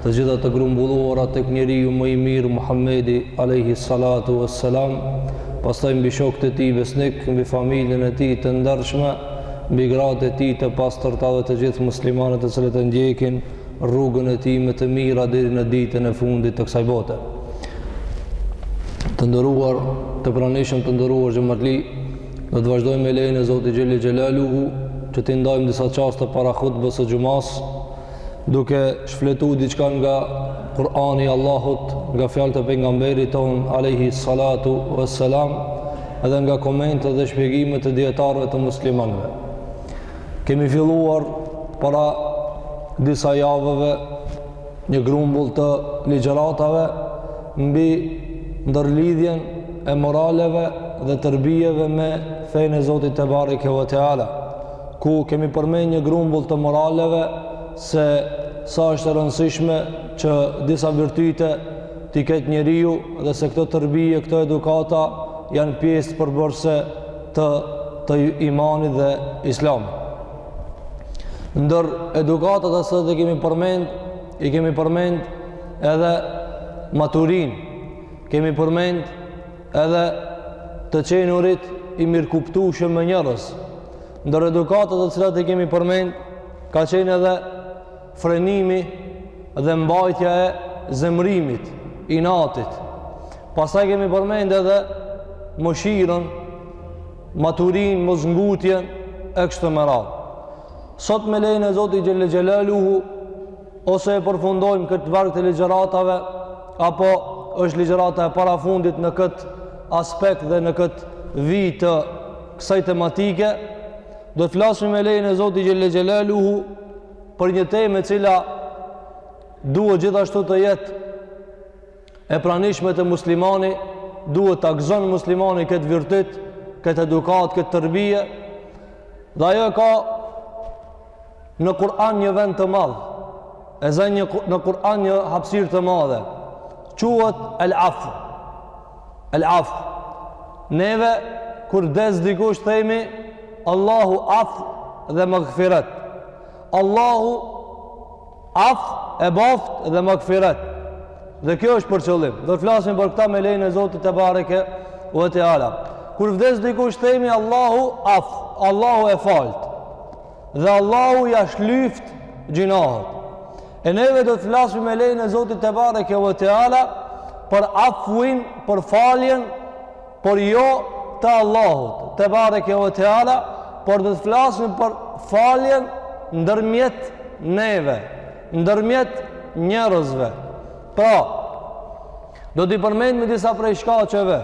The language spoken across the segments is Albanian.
të gjitha të grumbulluara tek njeriu më i mirë Muhamedi alayhi salatu wassalam, pastaj mbi shokët e tij besnikë, mbi familjen e tij të ndershme, mbi gratë e tij të pastërta dhe të gjithë muslimanët të cilët e ndjekin rrugën e tij me të mira deri në ditën e fundit të kësaj bote. Të nderuar, të pranishëm të nderuar xhematli, do të vazhdojmë me lejen e Zotit Xhele Xhelaluhu, që t'i ndajmë disa çaste para hutbes së xhumasë duke shfletu diçka nga Kur'ani i Allahut, nga fjalët e pejgamberit tonë alayhi salatu wassalam, edhe nga komentet dhe shpjegimet e dijetarëve të muslimanëve. Kemi filluar para disa javëve një grumbull të ligjëratave mbi ndërlidhjen e moraleve dhe terbijeve me fenë e Zotit Tebareke ve Teala. ku kemi përmend një grumbull të moraleve se sa është e rëndësishme që disa virtyte t'i ketë njeriu dhe se këto terbije, këto edukata janë pjesë përbërëse të të imanit dhe islamit. Ndër edukatat që sot i kemi përmend, i kemi përmend edhe maturinë, kemi përmend Edhe të qenurit i mirëkuptueshëm me njerëz. Ndër edukatat të cilat i kemi përmend, ka qenë edhe frenimi dhe mbajtja e zemërimit, inatit. Pastaj kemi përmend edhe mëshirën, maturinë, mosngutjen, e kështu me radhë. Sot me lejen e Zotit Xhele Xhelaluhu, Ose e përfundojmë këtë varg të ligjëratave, apo është ligjërata e parafundit në këtë aspekt dhe në këtë vijë të kësaj tematike, do të flasim me lejen e Zotit Xhele Xhelaluhu për një temë e cila duhet gjithashtu të jetë e pranishme te muslimani, duhet ta gëzon muslimani këtë virtyt, këtë edukatë, këtë terbije, dhe ajo ka në Kur'an një vend të madh, e zë në Kur'an një hapësirë të madhe. Quhet El Afu. El Afu. Neve kur des dikush themi Allahu Af dhe magfiret. Allahu Af e baftë dhe magfiret. Dhe kjo është për qëllim. Do të flasim për këta me lejen e Zotit Tebareke ue Teala. Kur vdes dikush themi Allahu af, Allahu e faltë. Dhe Allahu ia shlyftë gjynahët. E neve do të flasim me lejen e Zotit Tebareke ue Teala për afuin, për faljen por jo të Allahut, tebareke ve teala, por do të flasim për faljen ndërmjet neve, ndërmjet njerëzve. Pra, do t'i përmendmi disa prej shkaqeve,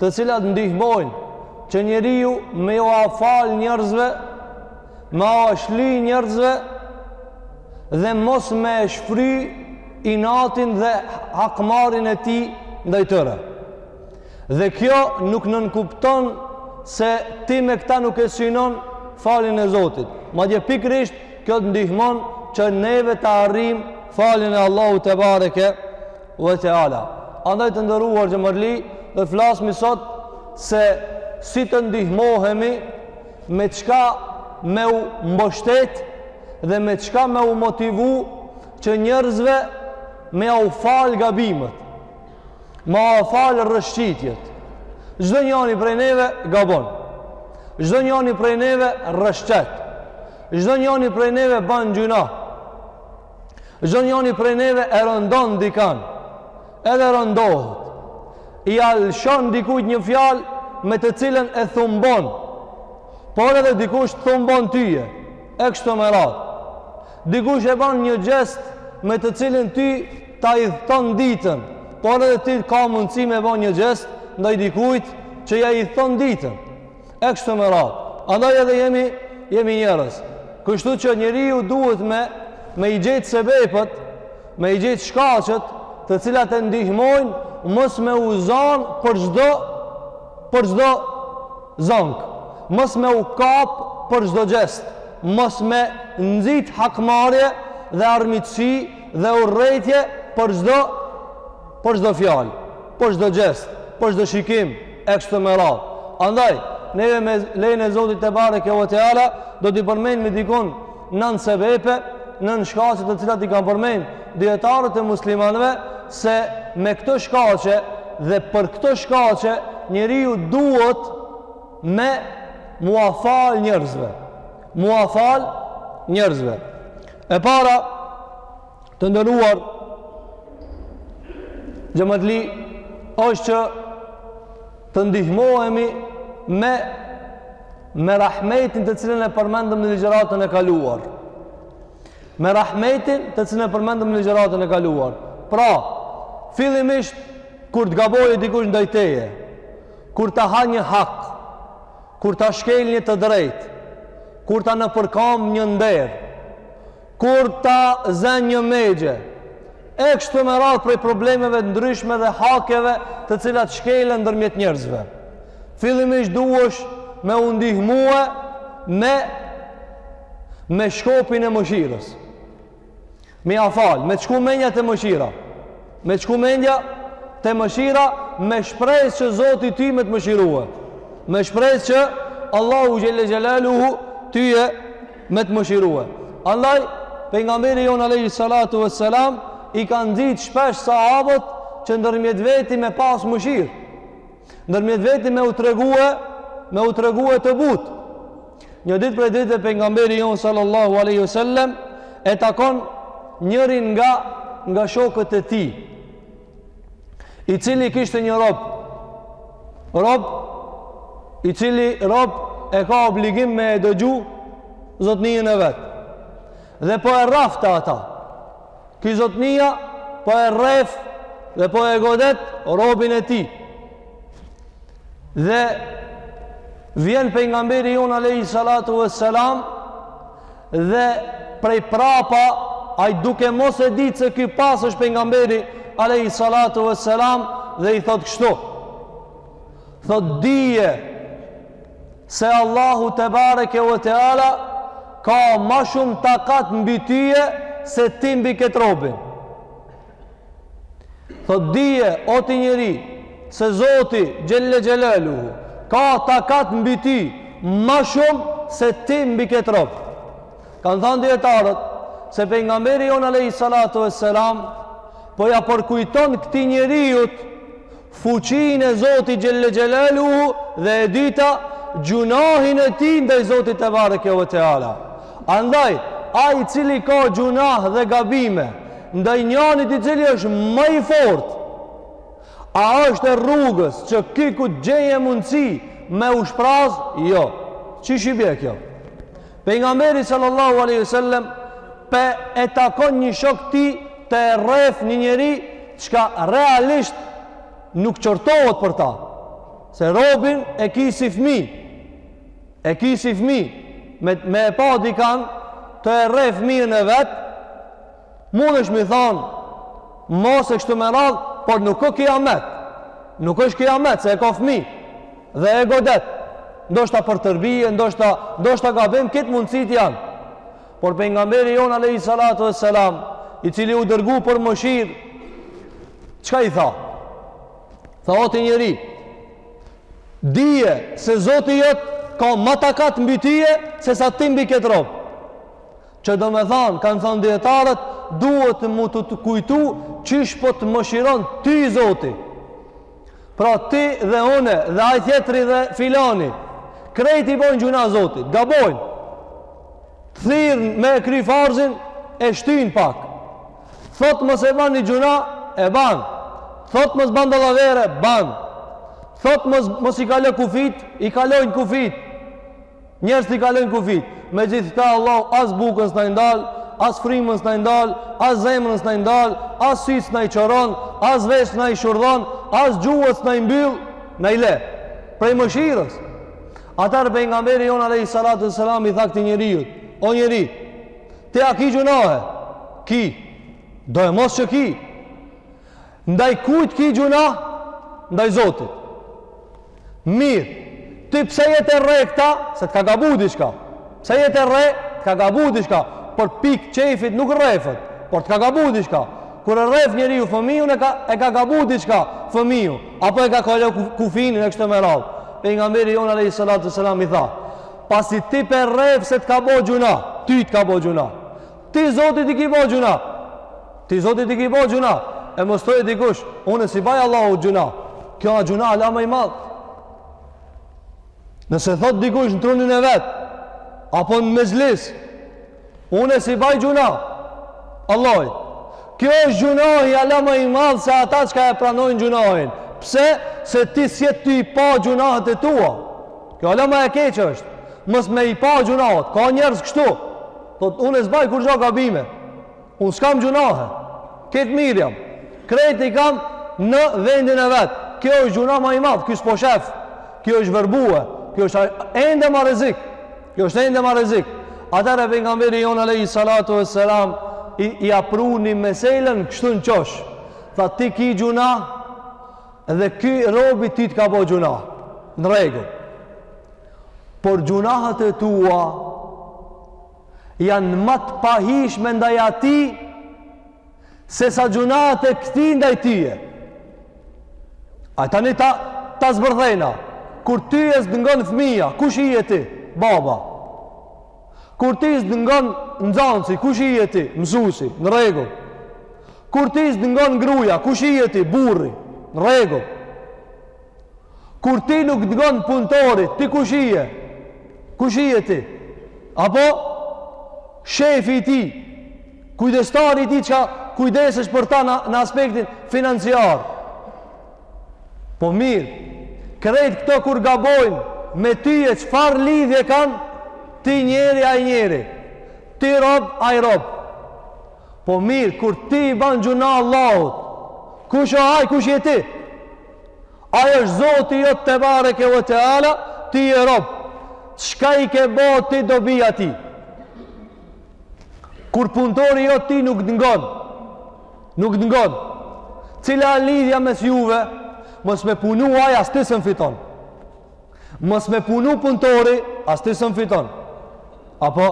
të cilat ndihmojnë që njeriu me jua falë njerëzve, me jua shly njerëzve, dhe mos me shfry inatin dhe hakmarrjen e tij ndaj tyre. Dhe kjo nuk nënkupton se ti me këta nuk e synon faljen e Zotit. Madje pikërisht kjo të ndihmon që neve të arrijmë faljen e Allahut tebareke ve teala. Andaj të nderuar xhematli, do të flasim sot se si të ndihmohemi me çka me u mbështet dhe me çka me u motivu që njerëzve me au fal gabimet. Me au falë rrëshqitjet. Çdo njani prej neve gabon. Çdo njani prej neve rrëshqet. Çdo njani prej neve ban gjyna. Çdo njani prej neve e rëndon dikan. Edhe rëndohet. Ia lëshon dikujt një fjalë me të cilën e thumbon. Por edhe dikush thumbon tyje. E kështu me radhë. Dikush e ban një gjest me të cilën ty ta idhton ditën, por edhe ti ka mundësi me ban një gjest ndaj dikujt që ja idhton ditën. E kështu me radhë. Andaj edhe jemi jemi njerëz. Kështu që njeriu duhet me me i gjetë sebepet, me i gjetë shkaqet, të cilat e ndihmojnë mos me u zan për çdo për çdo zonk, mos me u kap për çdo gjest, mos me nxit hakmarrje dhe armiqësi dhe urrejtje për çdo për çdo fjalë, për çdo gjest, për çdo shikim e kështu me radhë. Andaj, neve me lejen e Zotit tebareke ve teala, do t'i përmendmi dikun nan sebepe, nan shkaqe të cilat i kanë përmend dijetarët e muslimanëve, se me këto shkaqe dhe për këto shkaqe njeriu duhet me au fal njerëzve. Me au fal njerëzve. E para, të nderuar xhematli, është që të ndihmohemi me, me rahmetin të cilën e përmendëm në ligjëratën e kaluar. Me rahmetin të cilën e përmendëm në ligjëratën e kaluar. Pra, fillimisht, kur të gabojë dikush ndaj teje, kur ta ha një hak, Kur ta shkel një të drejtë, kur ta nëpërkamb një nder, kur ta zen një mexhe, e kështu me radhë prej problemeve të ndryshme dhe hakeve të cilat shkelen ndërmjet njerëzve. Fillimisht duhesh me u ndihmue me me shkopin e mëshirës. Me ja falë, me t'shku mendja te mëshira. Me t'shku mendja te mëshira, me shpresë që Zoti ty me të mëshirue. Me shpresë që Allahu Xhelle Xhelaluhu tyje me të mëshirue. Andaj, pejgamberi jonë alejhi salatu ve selam, i ka nxitë shpesh sahabët që ndërmjet veti me pas mëshirë. Ndërmjet veti me u tregue, me u tregue të butë. Një ditë prej ditëve pejgamberi jon sallallahu alaihi wasallam e takon njërin nga nga shokët e tij, i cili kishte një rob. Rob i cili rob e ka obligim me e dëgju zotnijën e vet. Dhe po e rrefte ata. Ky zotnia po e rref dhe po e godet robin e tij. Dhe vjen pejgamberi jon alejhi salatu vesselam dhe prej prapa ai duke mos e ditë se ky pas është pejgamberi alejhi salatu vesselam dhe i thot kështu. Thot dije se Allahu tebareke ve teala ka ma shumë takat mbi tyje se ti mbi këtë robin. Thot dije, o ti njeri, se Zoti, xhelle xhelaluhu, ka takat mbi ti, ma shumë se ti mbi këtë rob. Kanë thanë dijetarët, se pejgamberi jonë alejhi salatu ve selam, po ja përkujton këtij njeriut, Fuqinë e Zotit xhelle xhelaluhu dhe e dyta gjunahin e tij ndaj Zotit tebareke ve teala. Andaj ai i cili ka gjunah dhe gabime ndaj njanit i cili është ma i fortë A është e rrugës që ky ku të gjeje mundësi me u shpraz? Jo. Qysh i bje kjo? Pejgamberi sallallahu alaihi wasallam po e takon një shok të tij tu e rref një njeri çka realisht nuk qortohet për ta. Se robin e ki si fmi, e ki si fmi, me, me e pa dikan tu e rref fmiën e vet, Mund është me thanë, mos e kështu me radhë, por nuk o kijamet. Nuk është kijamet, se e ka fmi. Dhe e godet. Ndoshta për terbije, ndoshta gabim, këto mundësitë janë. Por pejgamberi jonë, alejhi salatu ue selam, i cili u dërgu për mëshir, çka i tha? Tha o ti njeri, dije se Zoti jot ka ma takat mbi tyje, se sa ti mbi këtë rob. Që do me thanë, kanë thanë dijetarët, duhet m'u t'u kujtu qysh po të mëshiron ty Zoti. Pra ti dhe une dhe ai tjetri dhe filani, krejt i bojnë gjuna Zotit, gabojnë, të thirrën me e kry farzin, e shtyjnë pak. Thotë mos e ban një gjuna, e ban. Thotë mos ban dallavere, ban. Thotë mos i kalo kufijt, i kalojnë kufijt. Njerëzit i kalojnë kufijt. Megjithëkëta Allahu as bukën s'na i ndal, as frymën s'na i ndal, as zemrën s'na i ndal, as sytë s'na i çoron, as vesht s'na i shurdhon, as gjuhët s'na i mbyll, na i le. Prej mëshirës. Atëherë pejgamberi jonë alejhi salatu uesselam i tha këtij njeriu, o njeri, ti a ki gjunahe? Ki. Do e mos që ki. Ndaj kujt ki gjunah? Ndaj Zotit. Mirë, ti pse je t'e rre këta? Se të ka gabu diçka. Pse je t'e rre? Të ka gabu diçka. Për pikë qejfit nuk rrefet, por të ka gabu diçka. Kur e rref njeriu fëmijun, e ka, e ka gabu diçka fëmiju. Apo e ka kalu kufinin e kështu me radhë. Pejgamberi jonë alejhi salatu ue selam i tha, pasi ti p'e rref se të ka bo gjuna, ty të ka bo gjuna. Ti Zotit i ki bo gjuna. Ti Zotit i ki bo gjuna. E mos thojë dikush, unë s'i baj Allahut gjuna. Kjo a gjuna ala ma i madh. Nëse thot dikush në trunin e vet, apo në mexhlis, unë s'i baj gjuna. Allahi. Kjo është gjunahi ala ma i madh se ata çka e pranojnë gjunahin. Pse? Se ti s'je tu i pa gjunahet e tua. Kjo ala ma e keqe është. Mos me i pa gjunahet. Ka njerëz kështu. Thot, unë s'baj kurrgjo gabime. Unë s'kam gjunahe. Krejt mirë jam. Krejt i kam në vendin e vet. Kjo është gjuna ma i madh, ky s'po shef. Ky është verbue. Kjo është ende ma rrezik. Kjo është ende ma rrezik. Atëherë pejgamberi jonë alejhi salatu ue selam i pruni meselen kështu në qosh. Tha ti ki gjuna dhe ky robi ty t'ka bo gjuna. Në rregull. Por gjynahet e tua janë më të pahijshme ndaj tij se sa gjynahet e këtij ndaj tyje. A tani ta ta zbërthej. Kur tyje s't'ngon fëmija, kush i je ti? Baba. Kur ty s't'ngon nxënësi, kush i je ti? Mësuesi, në rregull. Kur ty s't'ngon gruaja, kush i je ti? Burri, në rregull. Kur ty nuk t'ngon punëtori, ti kush je? Kush je ti? Apo shefi i tij, kujdestari i tij që kujdesesh për ta në, në aspektin financiar. Po mirë, krejt këto kur gabojnë me tyje çfarë lidhje kanë, ti njeri ai njeri, ti rob ai rob. Po mirë, kur ti i ban gjynah Allahut, kush o ai, kush je ti? Ai është Zoti jot tebareke ve teala, ti je rob. Çka i ke bë ti dobi atij. Kur punëtori jot ty nuk t'ngon. Nuk t'ngon. Cila lidhja mes juve? Mos me punu ai, as ti sen fiton. Mos me punu punëtori, as ti sen fiton. Apo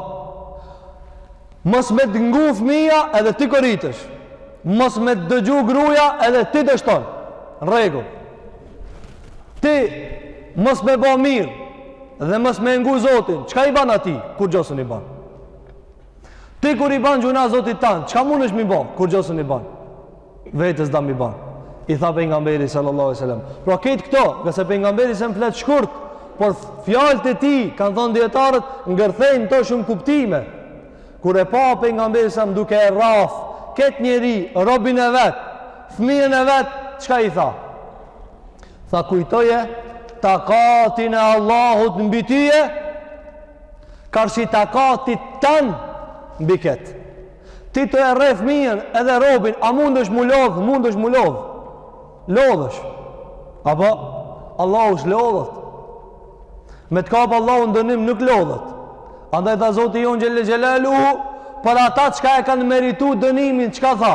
mos me t'ngu fëmija edhe ti koritesh. Mos me dëgju gruja edhe ti dështon. Rregu. Ti mos me bë mirë dhe mos me e ngu Zotin. Çka i bën atij kurgjo sen i bën? Ti kur i bën gjynah Zotit tand, çka mundesh me i bë kurgjo sen i bën? vetes dam i ban. I tha pejgamberi sallallahu alaihi wasallam. Pra krejt këto, ngase pejgamberi e flet shkurt, por fjalët e tij kanë thënë dietarët ngërthejnë n'to shumë kuptime. Kur e pa pejgamberi sa duke e rrah, këtë njeri, robin e vet, fëmijën e vet, çka i tha? Tha kujtoje takatin e Allahut mbi tyje, karshi takatit tand mbi këtë. Ti tu e rreh fëmijën edhe robin, a mundesh m'u lodhë, mundesh m'u lodhë. Lodhesh. Apo, Allahu s'lodhet. Me të kapë Allahu n'dënim nuk lodhet. Andaj tha Zoti jonë xhel-le xhelaluhu, për ata çka e kanë meritu dënimin, çka tha?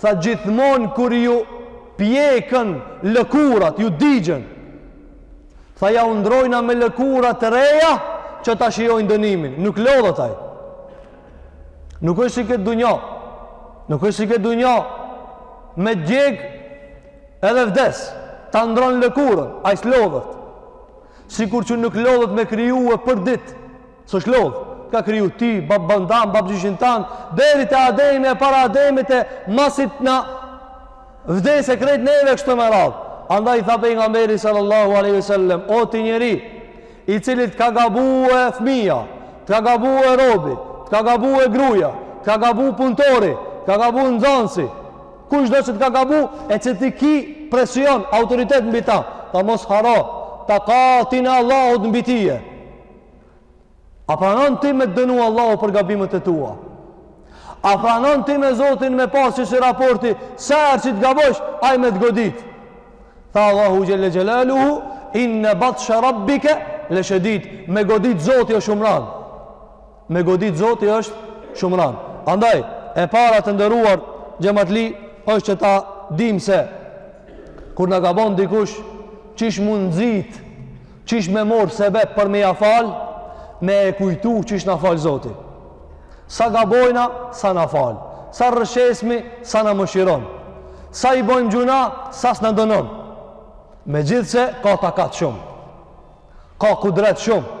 Tha gjithmonë kur ju pjeken lëkurat, ju digjen. Tha jau ndrrojna me lëkura të reja që ta shijojnë dënimin. Nuk lodhet ai. Nuk është si këtë dunja. Nuk është si këtë dunja. Me djeg edhe vdes. Ta ndrron lëkurën. Ai s'lodhet. Sikur që nuk lodhet me kriju e përditë. S'është lodhë. T'ka kriju ti, babën tan, babëgjyshin tan, deri te Ademi e para Ademit e masit na vdes e krejt neve kështu me radhë. Andaj tha pejgamberi sallallahu alaihi wasallam, o ti njeri, i cili të ka gabu fëmija, të ka gabu robi, të ka gabu gruja, të ka gabu punëtori, të ka gabu nxënësi, kushdo që të ka gabu e që ti ki presion, autoritet mbi ta, tha mos harro takatin e Allahut mbi tije. A pranon ti me të dënu Allahu për gabimet e tua? A pranon ti me Zotin me pas qesi raporti, sa herë që të gabojsh, ai me të godit? Tha Allahu xhele xhelaluhu, inne batshe rabbike le shedid, me godit Zoti është shumë ranë. Me godit Zoti është shumë ranë. Andaj, e para të nderuar, xhematli, është që ta dim se, kur na gabon dikush, qysh me u nxitë, Qysh me mor sebep për me ja fal, me e kujtu qysh na fal Zoti. Sa gabojna, sa na fal. Sa rrëshqesmi, sa na mëshiron. Sa i bojmë gjynah, sa s'na dënon. Megjithëse ka takat shumë. Ka kudret shumë.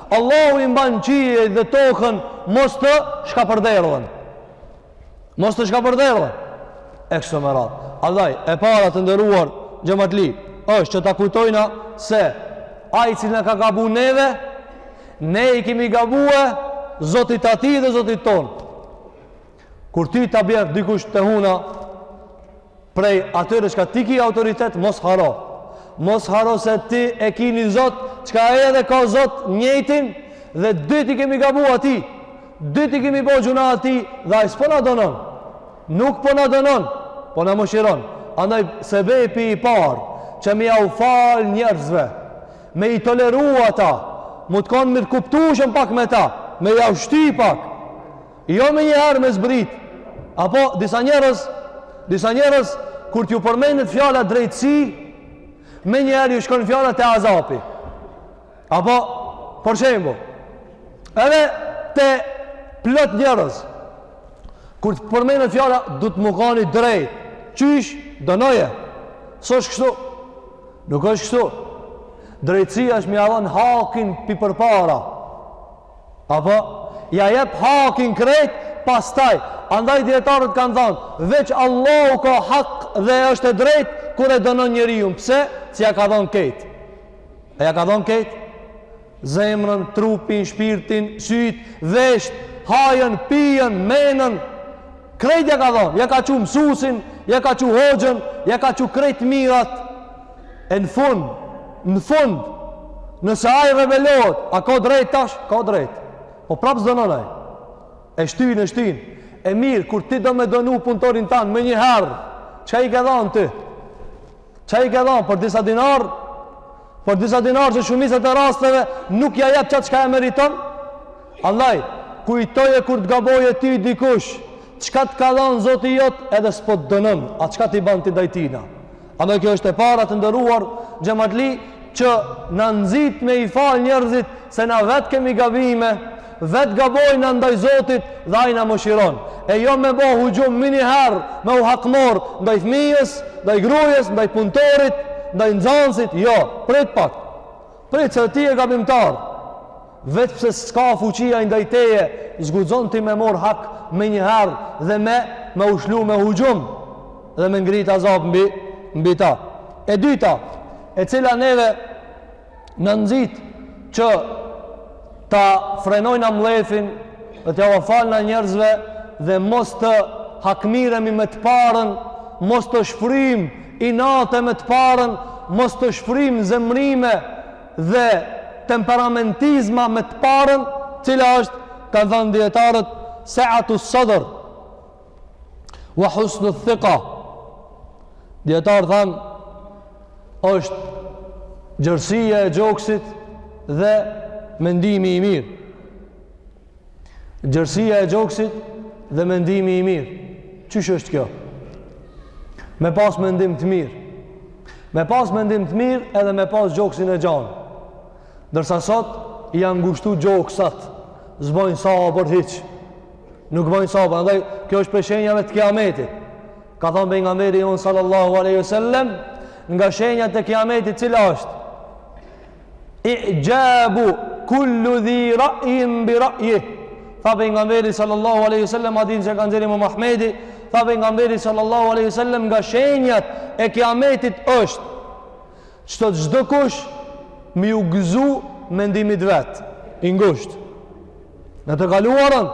Allahu i mban qiejt dhe tokën mos të shkapërderdhen. Mos të shkapërderdhen. E kështu me radhë. Andaj, e para të nderuar xhematli, është që ta kujtojna se ai i cili na ka gabu neve, ne i kemi gabu Zotit t'atij dhe Zotit tonë. Kur ti ta bje dikush te huna prej atyre çka ti ki autoritet, mos harro. Mos harro se ti e ki një Zot çka edhe ai e ka Zot njëjtin dhe dyt i kemi gabu atij. Dyt i kemi bo gjynah atij dhe ai s'po na dënon. Nuk po na dënon, po na mëshiron. Andaj sebepi i parë që me jau falë njerëzve, me i toleru ata, me u konë mirëkuptueshëm pak me ta, me jau shti pak, Jo menjëherë me zbrit. Apo disa njerëz, disa njerëz kur t'ju përmendet fjala drejtësi, menjëherë ju shkon fjala te azapi. Apo për shembull, edhe te plot njerëz kur të përmendet fjala duhet me u kon i drejt. Qysh dënoje? S'është kështu. Nuk është kështu. Drejtësia është me ia dhon hakin ti përpara. Apo, ja jep hakin krejt pastaj, andaj dijetarët kanë thanë, veç Allahu ka hak dhe është i drejt kur e dënon njeriun, pse, se ja ka dhanë krejt, ai ja ka dhanë krejt, zemrën, trupin, shpirtin, syt, vesht, hajën, pijën, menën, krejt ja ka dhanë, ja ka qu mësusin, ja ka qu hoxhën, ja ka qu krejt t'mirat, E në fund, në fund, nëse ai rebelohet, a ka drejt tash? Ka drejt. Po prapë s'dënon ai. E shtyn, e shtyn. E mirë, kur ti do me dënu punëtorin tan, me një herë, çka i ke dhanë ti? Çka i ke dhanë për disa dinarë? Për disa dinarë që shumicën e rasteve nuk ja jep qat çka e meriton? Andaj, kujtoje kur të gaboje ty dikush, çka të ka dhanë zoti jot edhe s'po të dënon, a çka ti ban ti ndaj tina? Andaj kjo është e para të ndëruar xhematli që na nxit me i falë njërzit se na vetë kemi gabime, vetë gabojna ndaj Zotit dhe ai na mëshiron. E jo me bo huxhum meniherë, me u hakmorr, ndaj fmijës, ndaj grujës, ndaj punëtorit, ndaj nxansit, jo, prit pak. Prit se ti je gabimtar, veç pse s'ka fuqi ai ndaj teje, s'guxon ti me morr hak me një herë dhe me, me ushlu me huxhum dhe me ngrit azab mbi, mbi ta. E dyta, e cila neve na nxit që ta frenojna mllefin dhe t'jau falna njerëzve dhe mos të hakmirremi me të parën, mos të shfrymë inate me të parën, mos të shfrymë zemrime dhe temperamentizma me të parën, cila është, kanë thënë dijetarët, seatu sadër, wa husnu thiqa dijetarët thanë është gjërësia e gjoksit dhe mendimi i mirë gjërësia e gjoksit dhe mendimi i mirë qysh është kjo me pas mendim të mirë me pas mendim të mirë edhe me pas gjoksin e gjanë ndërsa sot janë ngushtu gjoksat s'bojnë sabër hiç Nuk bëjnë sabër, andaj kjo është prej shenjave të kiametit. Ka thonë pejgamberi jonë sallallahu aleyhi sallem, nga shenjat e kiametit cila është? Ixhabu kullu dhi ra'in bi ra'ji. Tha pejgamberi sallallahu aleyhi sallem, hadith që ka nxerr imam Ahmedi, tha pejgamberi sallallahu aleyhi sallem, nga shenjat e kiametit është, çdo çdo kush, mi u gëzu mendimit vet, i ngushtë. Në të kaluarën,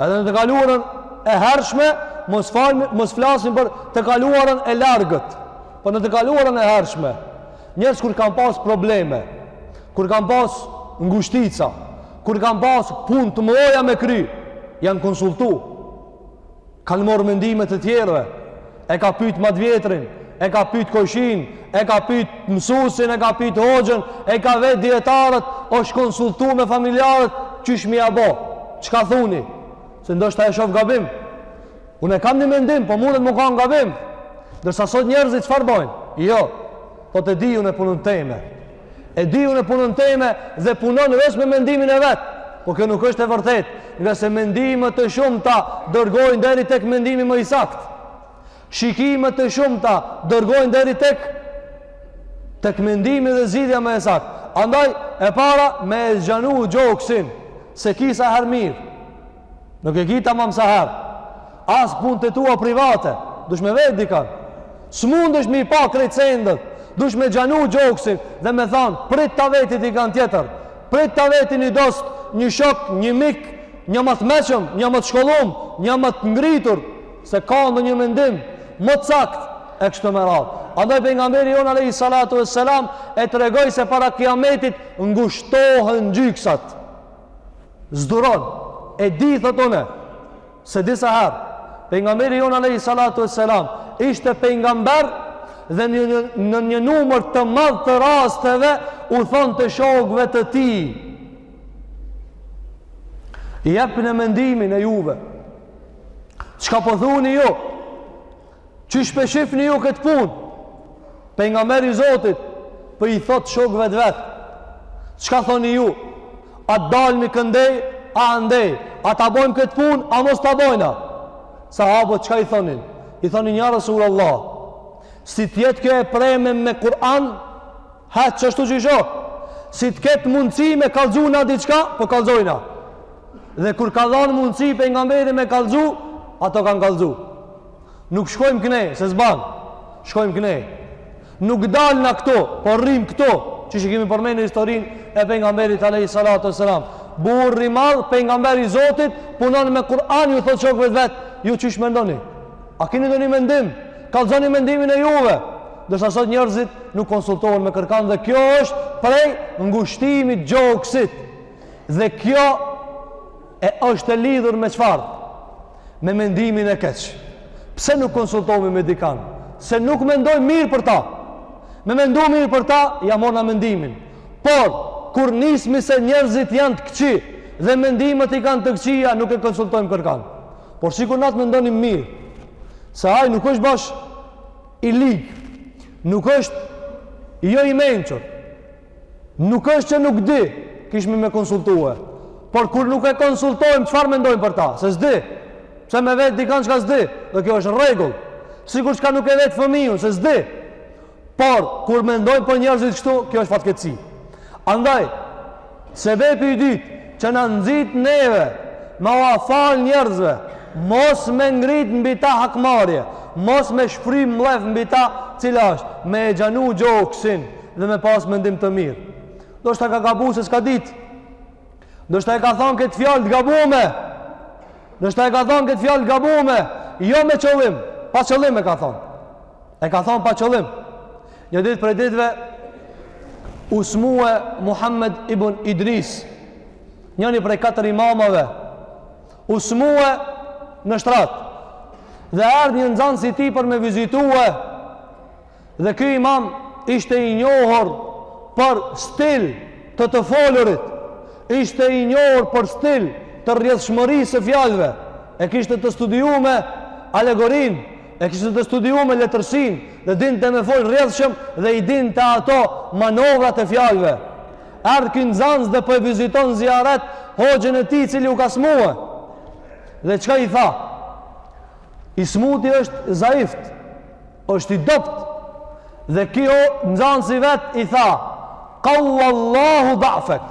edhe në të kaluarën e hershme, mos, falmi, mos flasim për të kaluarën e largët, por në të kaluarën e hershme. Njerëzit kur kanë pas probleme, kur kanë pas ngushtica, kur kanë pas punë të mëdhoja me kry, janë konsultu. Kanë marrë mendime të tjerëve. E ka pyet më të vjetrin, e ka pyet kojshinë, e ka pyet mësuesin, e ka pyet hoxhën, e ka vet dijetarët, është konsultu me familjarët, qysh me ia bo? Çka thoni? Se ndoshta e shoh gabim. Unë e kam një mendim, po munet me kanë gabim. Ndërsa sot njerëzit çfarë bojnë? Jo, thotë e di unë punën teme. E di unë punën teme dhe punon veç me mendimin e vet. Po kjo nuk është e vërtetë, ngase mendime të shumta dërgojnë deri tek mendimi më i saktë. Shikime të shumta dërgojnë deri tek tek mendimi dhe zgjidhja më e saktë. Andaj e para me e zgjanu gjoksin se s'e ki sa herë mirë. Nuk e ki tamam sa herë. As punët e tua private. Dush me vet dikan. S'mundesh me i pa krejt sendet. Dush me zgjanu gjoksin dhe me thanë, prit ta veti dikan tjetër. Prit ta veti një dost, një shok, një mik, një ma të mençëm, një ma të shkollum, një ma të ngritur, se ka ndonjë mendim ma të saktë, e kështu me radhë. Andaj pejgamberi jonë, alejhi salatu ve selam, e tregoi se para kiametit ngushtohen gjyksat. Zduron, e di, thatë one, se disa herë, pejgamberi jonë alejhi salatu ve selam, ishte pejgamber, dhe në një numër të madh të rasteve, u thonte shokëve të tij, jepne mendimin e juve, çka po thuni ju, Qysh pe shifni ju këtë pun? Pejgamberi i Zotit po i thotë shokëve të vet. Çka thoni ju? A të dalmi këndej, a andej? A ta bojmë këtë pun, a mos ta bojna? Sahabët, çka i thonin? I thonin ja Resulallah, si të jetë kjo e preme me Kur'an, hec ashtu qysh o. Si të ketë mundësi me kallxu na diçka, po kallxojna. Dhe kur ka lënë mundësi pejgamberi me kallxu, ata kanë kallxu. Nuk shkojmë këne, se s'ban. Shkojmë këne. Nuk dalna këtu, po rrimë këtu, qysh i kemi përmen në historinë e pejgamberit alejhi salatu ve selam. Burrë i madh, pejgamberi i Zotit, punon me Kur'an, ju thotë shokëve të vet, ju qysh mendoni. A kini ndonjë mendim, kallxoni mendimin e juve, Ndërsa sot njerëzit nuk konsultohen me kërkan dhe kjo është prej ngushtimit të gjoksit. Dhe kjo e është e lidhur me çfarë? Me mendimin e keq. Pse nuk konsultohemi me dikan? Se nuk mendojmë mirë për ta. Me mendu mirë për ta, ja morna mendimin. Por, kur nismi se njerëzit janë të këqi dhe mendimet i kanë të këqia, nuk e konsultojmë kërkan. Por, sikur na të mendonim mirë, se ai nuk është bash i lig, nuk është jo i mençur, nuk është që nuk di, kishmi me konsultue, por kur nuk e konsultojmë, çfarë mendojmë për ta, se s'di, se me vet dikan çka s'di, dhe kjo është rregull, sikur çka nuk e vet fëmijun, se s'di, por kur mendojmë për njerëzit kështu, kjo është fatkeqësi. Andaj, Sebepi i dytë që na nxit neve me ua fal njerëzve, mos me ngrit mbi ta hakmarrje, mos me shfry mllef mbi ta, cila është? Me e xhanu gjoksin dhe me pas mendim të mirë. Ndoshta ka gabu se s'ka ditë. Ndoshta e ka thonë këtë fjalë të gabume. Ndoshta e ka thonë këtë fjalë gabume, jo me qëllim, pa qëllim e ka thonë. E ka thonë pa qëllim. Një ditë prej ditëve u smue Muhammed ibn Idris, njëni prej katër imamave, u smue në shtrat. Dhe erdh një nxanës i tij për me vizitue. Dhe ky imam ishte i njohur për stil të të folurit. Ishte i njohur për stil të rrjedhshmërisë së fjalëve. E kishte të studiume alegorinë, E kishte të studiume letërsinë dhe dinte me fol rrjedhshëm dhe i dinte ato manovrat e fjalëve. Erdh ky nxanës dhe po e viziton ziaret hoxhën e tij i cili u ka smue. Dhe çka i tha? I smuti është zaif, është i dobët. Dhe kjo nxansi i vet i tha: "Qawallahu da'fak."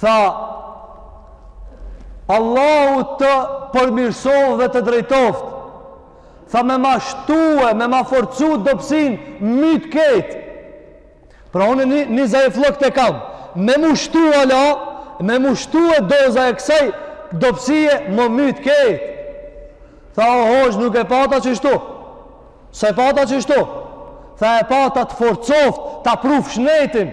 tha Allahu të përmirësoftë dhe të drejtoftë tha me ma shtue me ma forcu dobësinë myt krejt pra unë një, një zaifllëk te kam me m'u shtu ala me m'u shtue doza e kësaj dobësie më myt krejt tha o hoxhë nuk e pata qeshtu s'e pata qeshtu tha e pata të forcoftë ta pruftë shnetin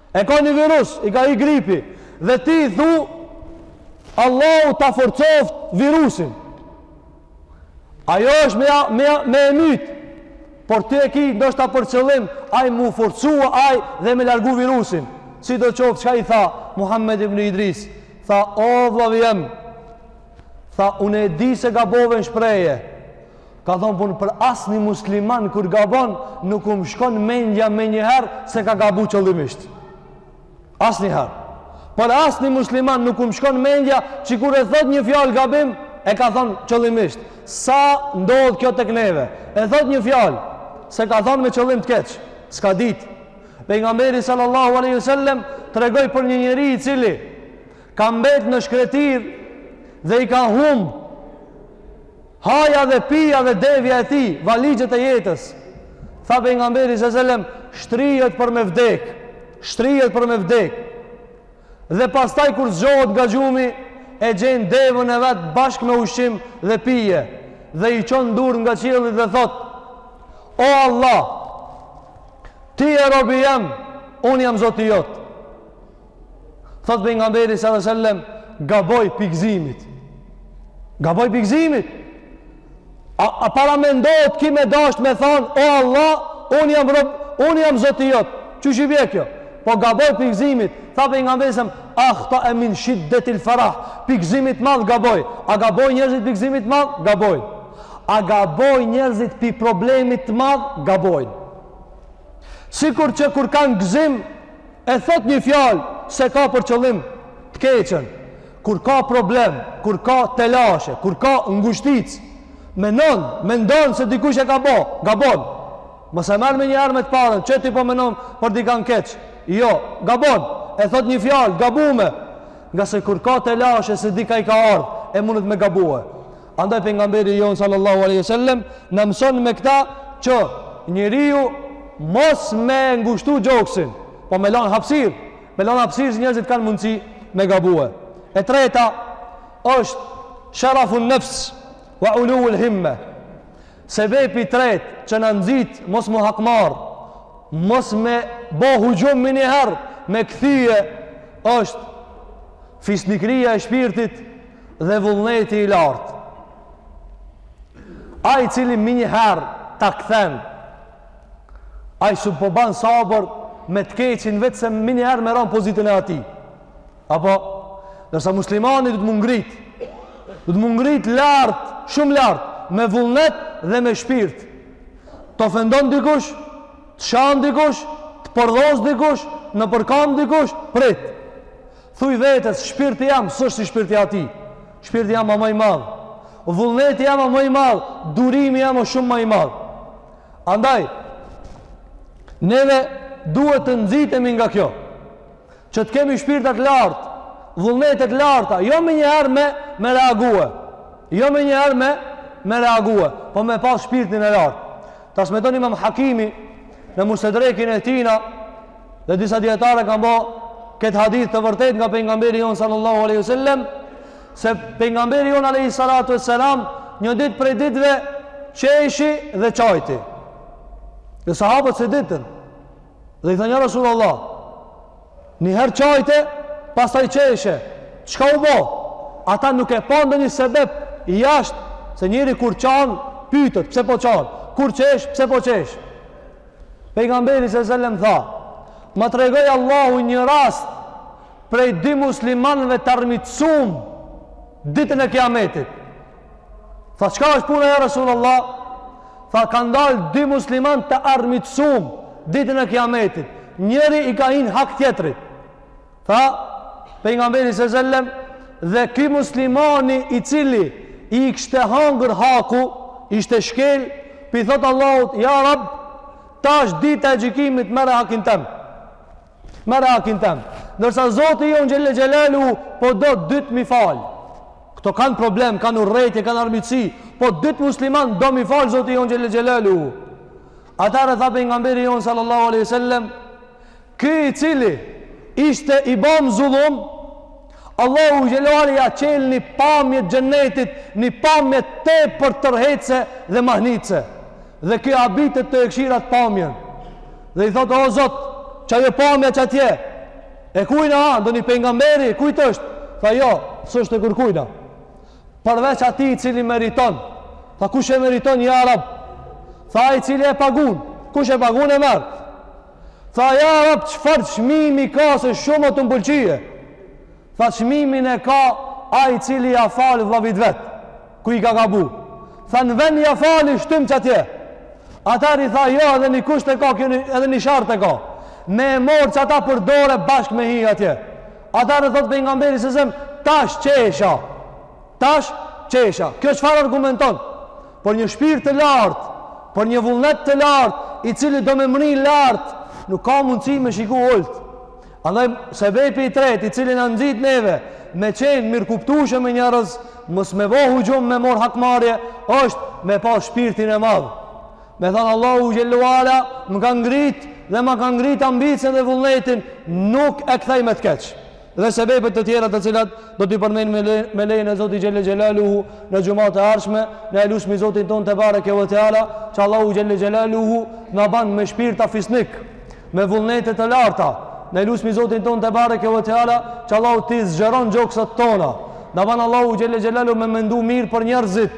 E ka ni virus, i ka hi gripi. Dhe ti i thu, Allahu ta forcoftë virusin. Ajo është me, me, me e myt. Por ti e ki, ndoshta për qëllim, ai m'u forcu ai dhe me largu virusin. Sido qoftë, çka i tha Muhammed ibn Idris? Tha, o vllavi jem, tha, unë e di se gabove në shprehje, Ka thonë unë për asni musliman kur gabon nuk um shkon mendja menjëherë se ka gabu qëllimisht. Asniherë. Për asni musliman nuk um shkon mendja që kur e thotë një fjalë gabim e ka thonë qëllimisht. Sa ndodh kjo tek neve. E thotë një fjalë s'e ka thonë me qëllim të keq. S'ka ditë. Pejgamberi sallallahu alejhi ve sel-lem tregoi për një njeri i cili ka mbet në shkretirë dhe i ka humb Haja dhe pija dhe devja e tij, valixhet e jetës. Tha pejgamberi sa selam, shtrihet për me vdek. Shtrihet për me vdek. Dhe pastaj kur zgjohet nga gjumi, e gjen devën e vet bashkë me ushqim dhe pije dhe i çon dur nga qielli dhe thot: O Allah, ti je robi jem, un jam Zoti jot. Thot pejgamberi sa selem, gaboi pi gzimit. Gaboi pi gzimit. A, a paramendohet ki me dasht me thonë, o Allah, unë jam rob, unë jam Zoti jot. Qysh vje kjo? Po gaboi pi gzimit. Tha pejgamberi selem ahtae min shiddetil farah, pi gzimit t'madh gaboi. A gabojn njerëzit pi gzimit t'madh? Gabojn. A gabojn njerëzit pi problemit t'madh? Gabojn. Sikur që kur kanë gëzim e thot një fjalë s'e ka për qëllim të keqen. Kur ka problem, kur ka telashe, kur ka ngushtic, menon, mendon se dikush e ka bo, gabon. Mos e merr menjëherë me të parën, që ti po menon për dikan keq. Jo, gabon, e thot një fjalë gabume. Ngase kur ka telashe se dika i ka ardhë, e mundet me gabue. Andaj pejgamberi jon sallallahu alaihi wasallam na mëson me këta që njeriu mos me ngushtu gjoksin, po me lan hapësirë, me lan hapësirë që njerëzit kanë mundësi me gabue. E treta është sharafun nafs wa ulul himme. Sebepi i tretë që na nxit mos mu hakmar, mos me bo huxhum, menjëherë me kthye është fisnikëria e shpirtit dhe vullneti i lartë. Ai i cili minjëherë ta kthen, ai s'po ban sabër me të keqin veçse minjëherë me ra n'pozitën e atij. Apo, nërsa muslimani duhet mu ngrit, duhet mu ngrit lartë, shumë lartë, me vullnet dhe me shpirt. Të ofendon dikush, të shanë dikush, të përdhos dikush, nëpërkam dikush, prit. Thuj vetes, shpirti jem s'është si shpirti i atij. Shpirti jem a ma i madh. Vullneti jem a ma i madh, durimi jem a shumë ma i madh. Andaj neve duhet të nxitemi nga kjo. Që të kemi shpirta të lartë, vullnete të larta, jo menjëherë me me reague. Jo menjëherë me me reague, po me pas shpirtin e lartë. Transmeton Imam Hakimi në Mustedrekin e tina, Dhe disa dijetarë kanë bo këtë hadith të vërtet nga pejgamberi jonë sallallahu alejhi ve sellem, se pejgamberi jonë alejhi salatu ve selam, një ditë prej ditëve qeshi dhe qajti. Dhe sahabët s'e ditën, dhe i thonë ja Resulallah, njëherë qajte, pastaj qeshe, çka u bo? Ata nuk e panë ndonjë sebep i jashtë, se njeri kur qan, pytet, pse po qan, kur qesh, pse po qesh. Pejgamberi se sellem tha, më tregoi Allahu një rast prej dy muslimanëve të armiqësum ditën e Kiametit. Tha çka është puna ja Resulullah? Tha kanë dalë dy muslimanë të armiqësum ditën e Kiametit. Njëri i ka hi n'hak tjetrit. Tha pejgamberi sallallahu alajhi wasallam dhe ky muslimani i cili i ishte hangër haku, ishte shkel, p'i thot Allahut, ja Rab, tash dita e gjykimit merre hakin tem. Merre hakin tem. Ndërsa Zoti jonë xhele xhelaluhu po do dytë m'i fal. Kto kanë problem, kanë urrejtje, kanë armiqësi, po dytë musliman do m'i fal Zoti jonë xhele xhelaluhu. Atëherë tha pejgamberi sallallahu alaihi wasallam Ky i cili ishte i bom zullum, Allahu xhele ve ala ia çel një pamje t'xhenetit, një pamje tepër tërheqëse dhe mahnitëse. Dhe ky habitet tu e kqyr at pamjen. Dhe i thotë, o Zot, qajo pamja qatje, e kujna a, ndonjë pejgamberi, kujt është? Tha jo, s'është e kurkujna. Përveç atij i cili meriton, tha kush e meriton ja Rab? Tha ai i cili e pagun, kush e pagun e merr. Tha ja rab çfarë çmimi ka se shumë o tu m'pëlqye. Tha çmimin e ka ai i cili ia fal vllavit vet, ku i ka gabu. Tha në ven ia fali, shtim qatje. Atëherë i tha jo edhe një kusht e ka, edhe një shart e ka. Me e marrë qata për dore bashkë me hi atje. Atëherë thotë pejgamberi se sellem, tash qesha. Tash qesha. Kjo çfarë argumenton? Për një shpirt të lartë, për një vullnet të lartë, i cili do me mri lartë, nuk ka mundësi me shiku ulët. Andaj, sebepi i tretë, i cili na nxit neve, me qenë mirëkuptueshëm me njerëz, mos me bo huxhum me marrë hakmarrje, është me pas shpirtin e madh. Me thënë Allahu xhele ve ala, më ka ngritë dhe ma ka ngritë ambicien dhe vullnetin, nuk e kthej me të keq. Dhe sebepe të tjera të cilat do t'i përmend me, le, me lejen e Zotit xhele xhelaluhu në xhumatë e ardhshme, na e lusmi Zotin tonë tebareke ve teala, që Allahu xhele xhelaluhu na ban me shpirta fisnikë, me vullnete të larta, na e lusmi Zotin tonë tebareke ve teala, që Allahu t'i zgjeron gjoksat tona, na ban Allahu xhele xhelaluhu me mendu mirë për njerëzit,